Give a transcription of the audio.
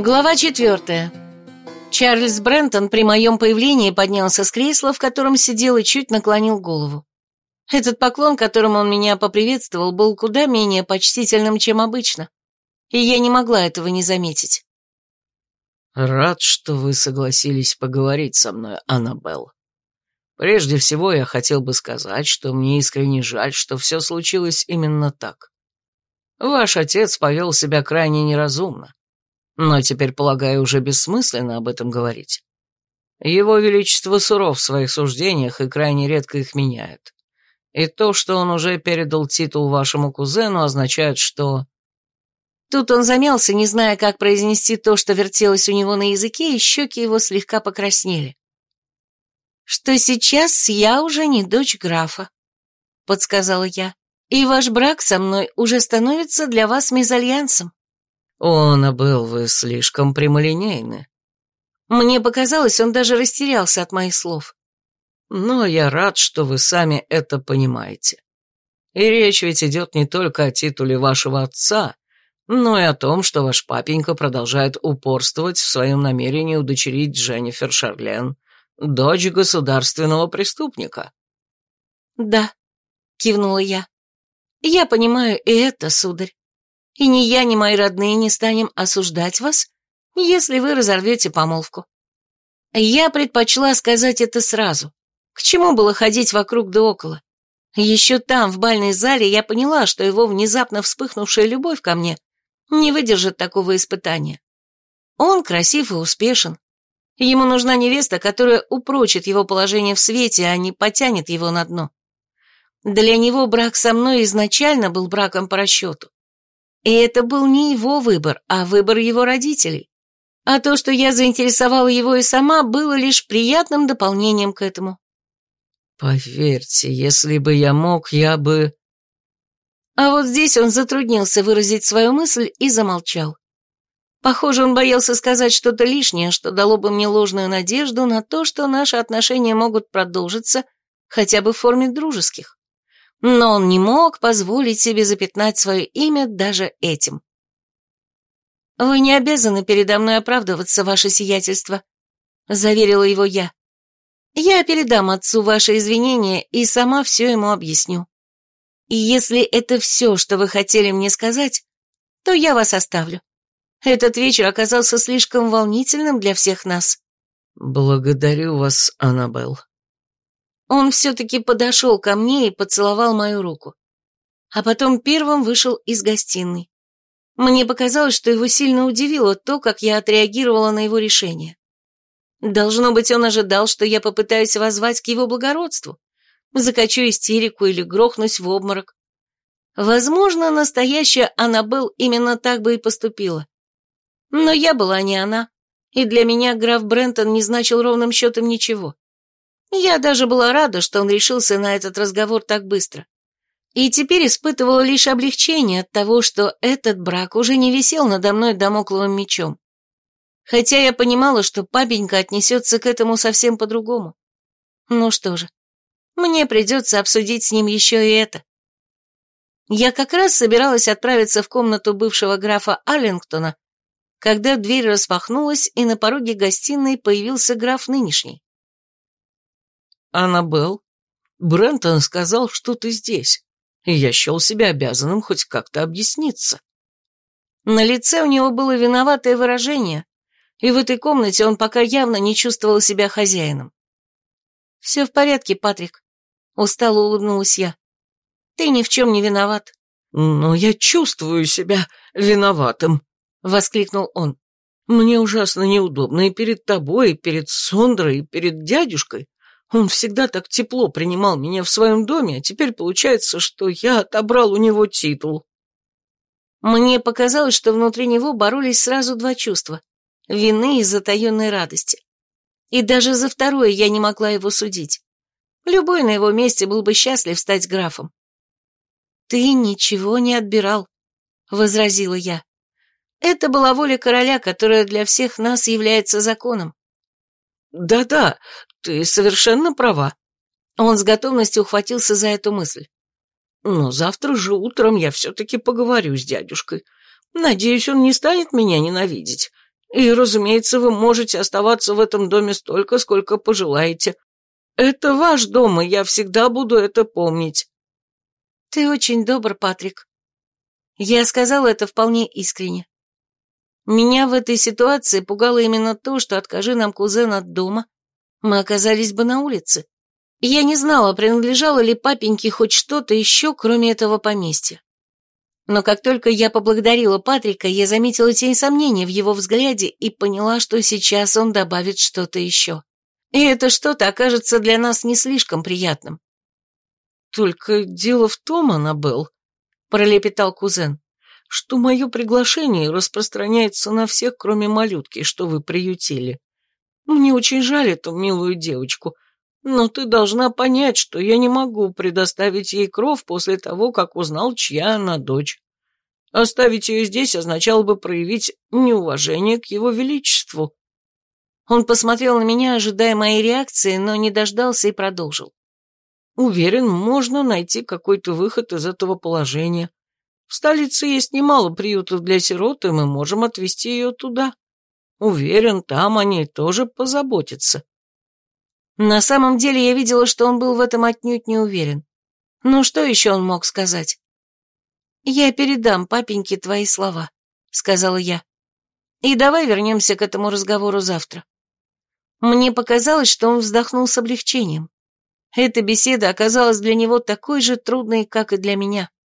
Глава четвертая. Чарльз Брентон при моем появлении поднялся с кресла, в котором сидел и чуть наклонил голову. Этот поклон, которым он меня поприветствовал, был куда менее почтительным, чем обычно, и я не могла этого не заметить. «Рад, что вы согласились поговорить со мной, Аннабелл. Прежде всего, я хотел бы сказать, что мне искренне жаль, что все случилось именно так. Ваш отец повел себя крайне неразумно, но теперь, полагаю, уже бессмысленно об этом говорить. Его Величество суров в своих суждениях и крайне редко их меняет. И то, что он уже передал титул вашему кузену, означает, что... Тут он замялся, не зная, как произнести то, что вертелось у него на языке, и щеки его слегка покраснели. «Что сейчас я уже не дочь графа», — подсказала я, «и ваш брак со мной уже становится для вас мезальянсом». «Он был вы слишком прямолинейны». Мне показалось, он даже растерялся от моих слов. «Но я рад, что вы сами это понимаете. И речь ведь идет не только о титуле вашего отца, но и о том, что ваш папенька продолжает упорствовать в своем намерении удочерить Дженнифер Шарлен, дочь государственного преступника». «Да», — кивнула я. «Я понимаю и это, сударь. И ни я, ни мои родные не станем осуждать вас, если вы разорвете помолвку. Я предпочла сказать это сразу. К чему было ходить вокруг да около? Еще там, в бальной зале, я поняла, что его внезапно вспыхнувшая любовь ко мне не выдержит такого испытания. Он красив и успешен. Ему нужна невеста, которая упрочит его положение в свете, а не потянет его на дно. Для него брак со мной изначально был браком по расчету. И это был не его выбор, а выбор его родителей. А то, что я заинтересовала его и сама, было лишь приятным дополнением к этому. «Поверьте, если бы я мог, я бы...» А вот здесь он затруднился выразить свою мысль и замолчал. Похоже, он боялся сказать что-то лишнее, что дало бы мне ложную надежду на то, что наши отношения могут продолжиться хотя бы в форме дружеских. Но он не мог позволить себе запятнать свое имя даже этим. «Вы не обязаны передо мной оправдываться, ваше сиятельство», — заверила его я. «Я передам отцу ваши извинения и сама все ему объясню. И если это все, что вы хотели мне сказать, то я вас оставлю. Этот вечер оказался слишком волнительным для всех нас. Благодарю вас, Аннабелл. Он все-таки подошел ко мне и поцеловал мою руку. А потом первым вышел из гостиной. Мне показалось, что его сильно удивило то, как я отреагировала на его решение. Должно быть, он ожидал, что я попытаюсь воззвать к его благородству закачу истерику или грохнусь в обморок. Возможно, настоящая Аннабелл именно так бы и поступила. Но я была не она, и для меня граф Брентон не значил ровным счетом ничего. Я даже была рада, что он решился на этот разговор так быстро. И теперь испытывала лишь облегчение от того, что этот брак уже не висел надо мной домокловым мечом. Хотя я понимала, что папенька отнесется к этому совсем по-другому. Ну что же, мне придется обсудить с ним еще и это. Я как раз собиралась отправиться в комнату бывшего графа Аллингтона, когда дверь распахнулась, и на пороге гостиной появился граф нынешний. «Аннабелл, Брентон сказал, что ты здесь, я счел себя обязанным хоть как-то объясниться». На лице у него было виноватое выражение, и в этой комнате он пока явно не чувствовал себя хозяином. «Все в порядке, Патрик. Устало улыбнулась я. Ты ни в чем не виноват. Но я чувствую себя виноватым, воскликнул он. Мне ужасно неудобно и перед тобой, и перед Сондрой, и перед дядюшкой. Он всегда так тепло принимал меня в своем доме, а теперь получается, что я отобрал у него титул. Мне показалось, что внутри него боролись сразу два чувства — вины и затаенной радости. И даже за второе я не могла его судить. Любой на его месте был бы счастлив стать графом. «Ты ничего не отбирал», — возразила я. «Это была воля короля, которая для всех нас является законом». «Да-да, ты совершенно права». Он с готовностью ухватился за эту мысль. «Но завтра же утром я все-таки поговорю с дядюшкой. Надеюсь, он не станет меня ненавидеть. И, разумеется, вы можете оставаться в этом доме столько, сколько пожелаете. Это ваш дом, и я всегда буду это помнить». «Ты очень добр, Патрик». Я сказала это вполне искренне. Меня в этой ситуации пугало именно то, что откажи нам кузен от дома, мы оказались бы на улице. Я не знала, принадлежало ли папеньке хоть что-то еще, кроме этого поместья. Но как только я поблагодарила Патрика, я заметила тень сомнения в его взгляде и поняла, что сейчас он добавит что-то еще. И это что-то окажется для нас не слишком приятным. «Только дело в том, Аннабелл», — пролепетал кузен, «что мое приглашение распространяется на всех, кроме малютки, что вы приютили. Мне очень жаль эту милую девочку, но ты должна понять, что я не могу предоставить ей кров после того, как узнал, чья она дочь. Оставить ее здесь означало бы проявить неуважение к его величеству». Он посмотрел на меня, ожидая моей реакции, но не дождался и продолжил. «Уверен, можно найти какой-то выход из этого положения. В столице есть немало приютов для сирот, и мы можем отвезти ее туда. Уверен, там о ней тоже позаботятся». На самом деле я видела, что он был в этом отнюдь не уверен. Ну что еще он мог сказать? «Я передам папеньке твои слова», — сказала я. «И давай вернемся к этому разговору завтра». Мне показалось, что он вздохнул с облегчением. Эта беседа оказалась для него такой же трудной, как и для меня.